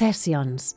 Sessions.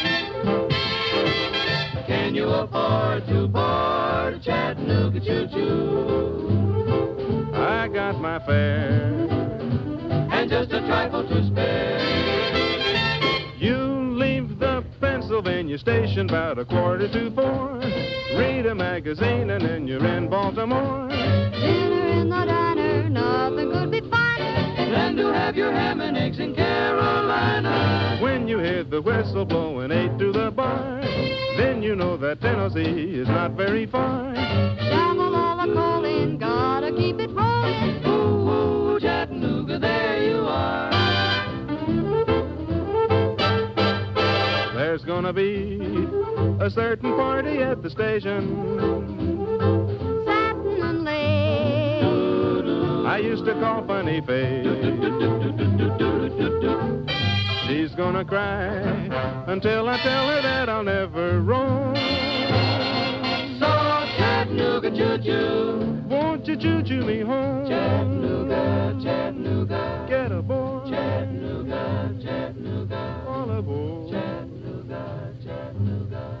Can you afford to board a Chattanooga choo-choo? I got my fare. And just a trifle to spare. You leave the Pennsylvania station about a quarter to four. Read a magazine and then you're in Baltimore. Dinner in the Then to have your ham and eggs in Carolina. When you hear the whistle blowing eight to the bar, then you know that Tennessee is not very far. The coal gotta keep it rolling. Ooh, ooh, Chattanooga, there you are. There's gonna be a certain party at the station. I used to call Funny Face. She's gonna cry until I tell her that I'll never roam. So Chattanooga choo-choo. Won't you choo choo me home? Chattanooga, Chattanooga. Get aboard, Chattanooga, Chattanooga. all aboard. Chattanooga, Chattanooga.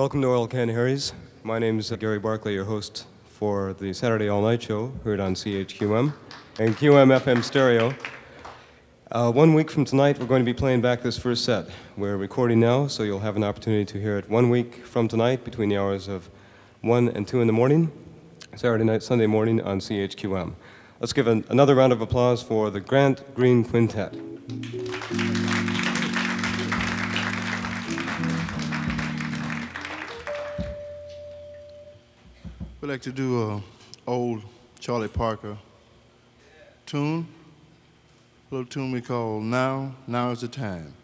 Welcome to Oil Can Harry's. My name is Gary Barclay, your host for the Saturday All Night Show, heard on CHQM and QM FM Stereo. Uh, one week from tonight, we're going to be playing back this first set. We're recording now, so you'll have an opportunity to hear it one week from tonight between the hours of 1 and 2 in the morning, Saturday night, Sunday morning on CHQM. Let's give an, another round of applause for the Grant Green Quintet. We like to do a old Charlie Parker tune, a little tune we call "Now, Now Is the Time."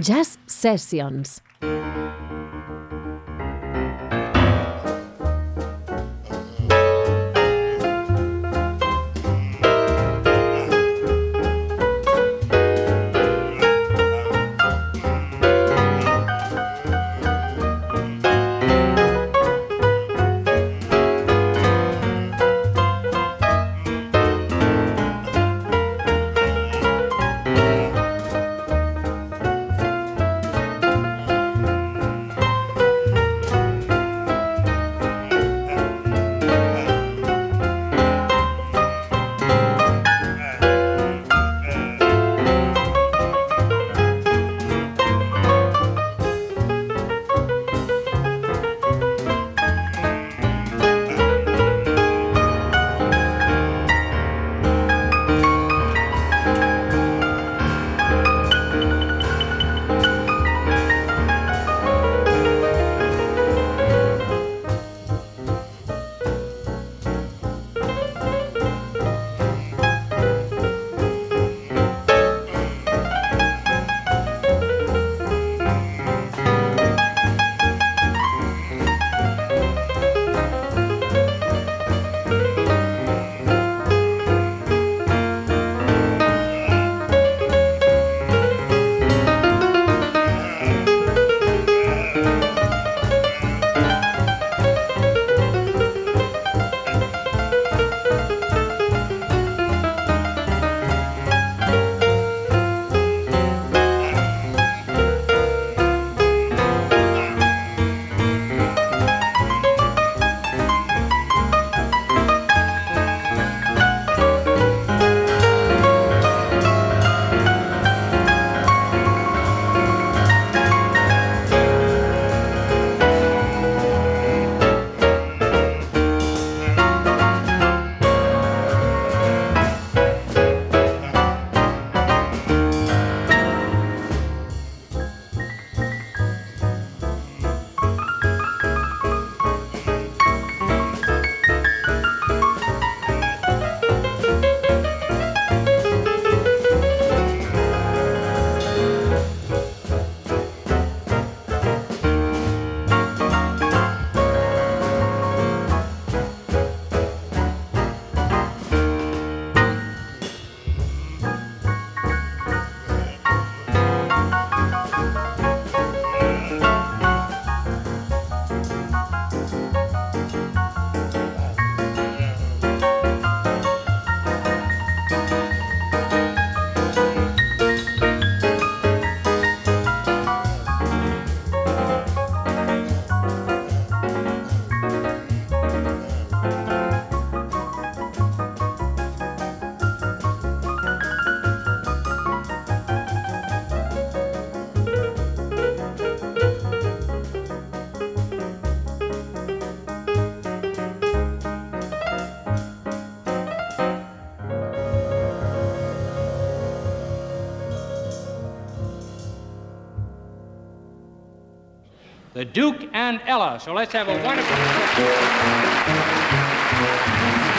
Jazz Sessions. the Duke and Ella. So let's have a wonderful.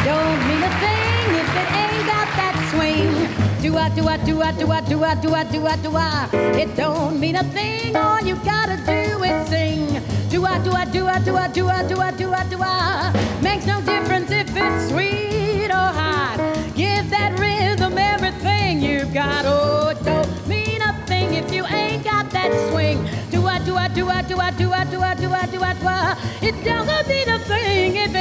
Don't mean a thing if it ain't got that swing. Do I, do I, do I, do I, do I, do I, do I, do I. It don't mean a thing, all you gotta do is sing. Do I, do I, do I, do I, do I, do I, do do I do? It's not gonna be the thing if it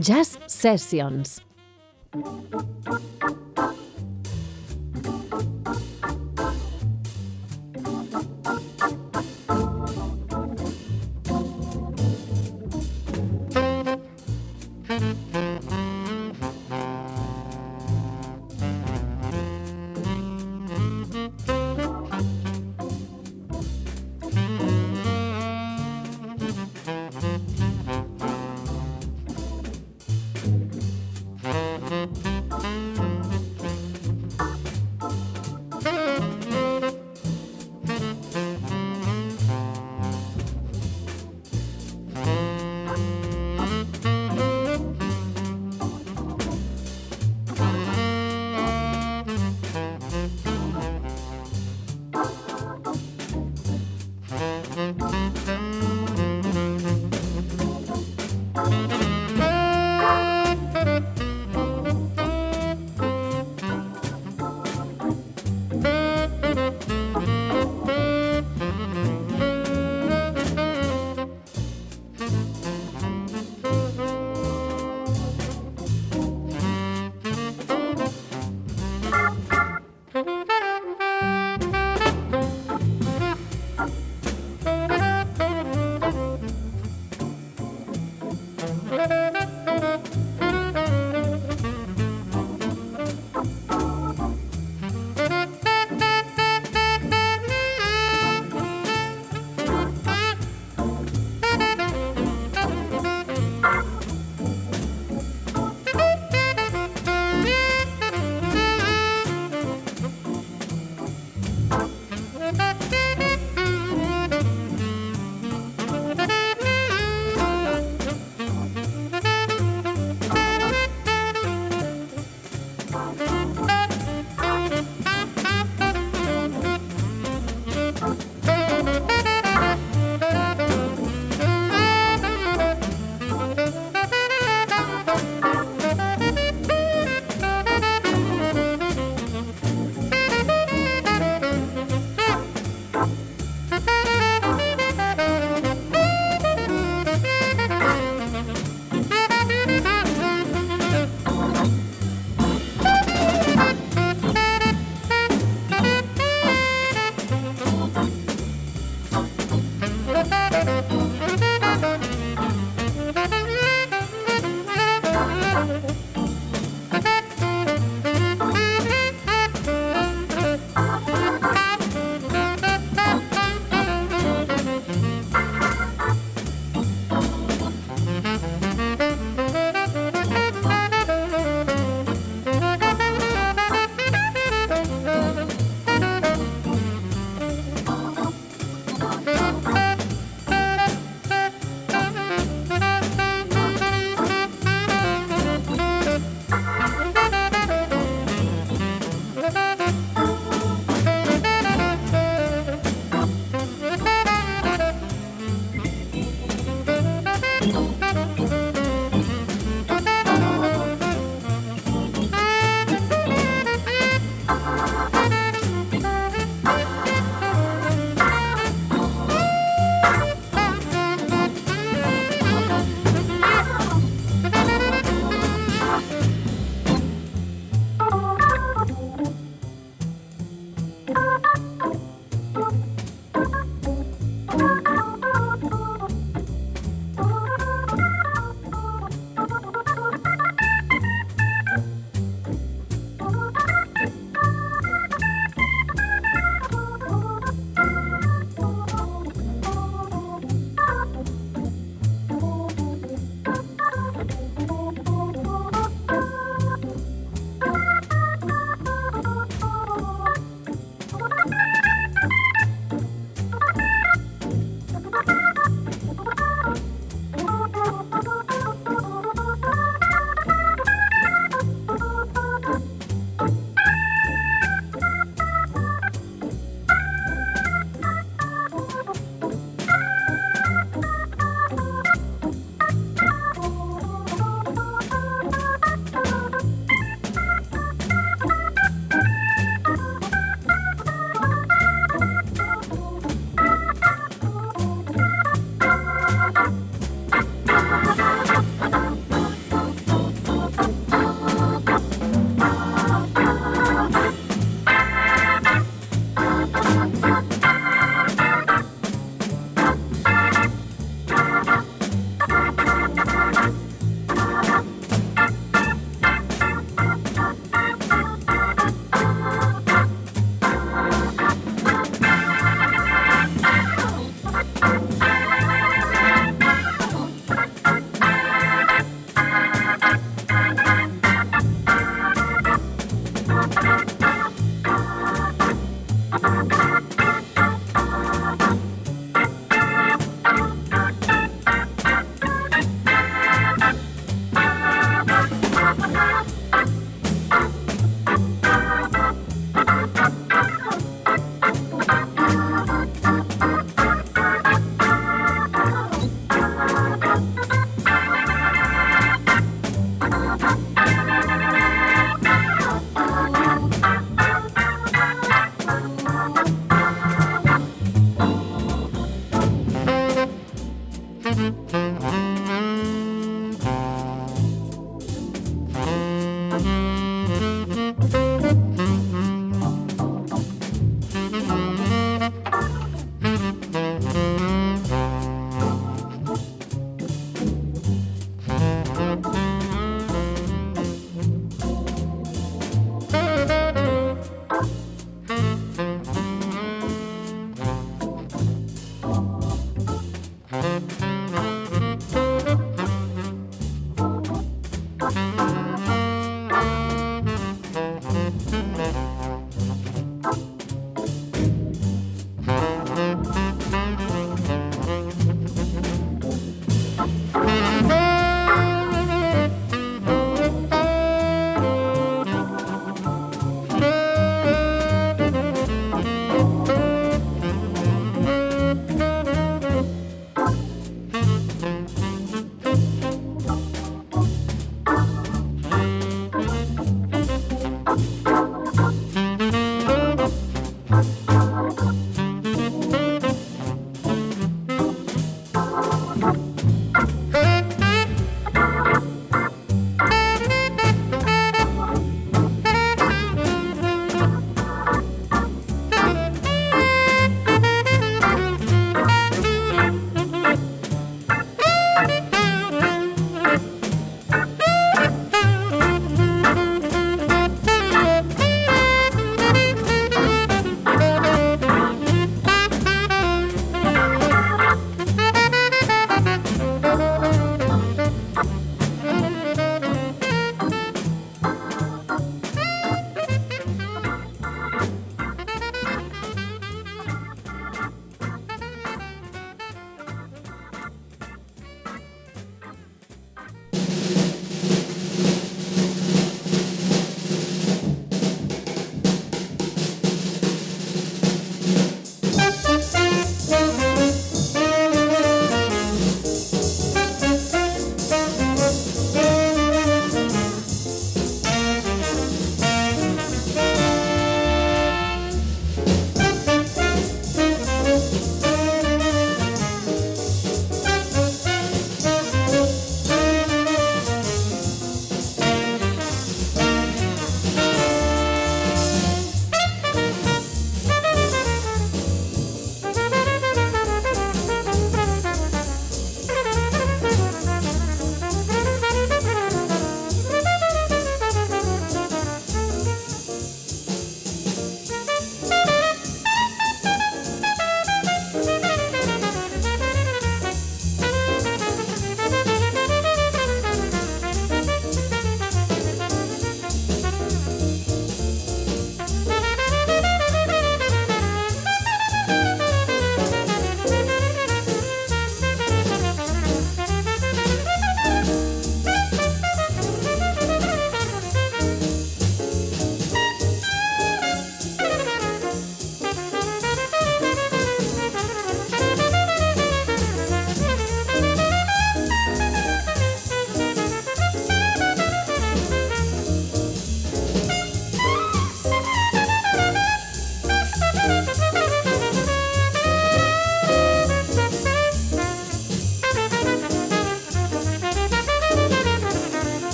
Jazz Sessions.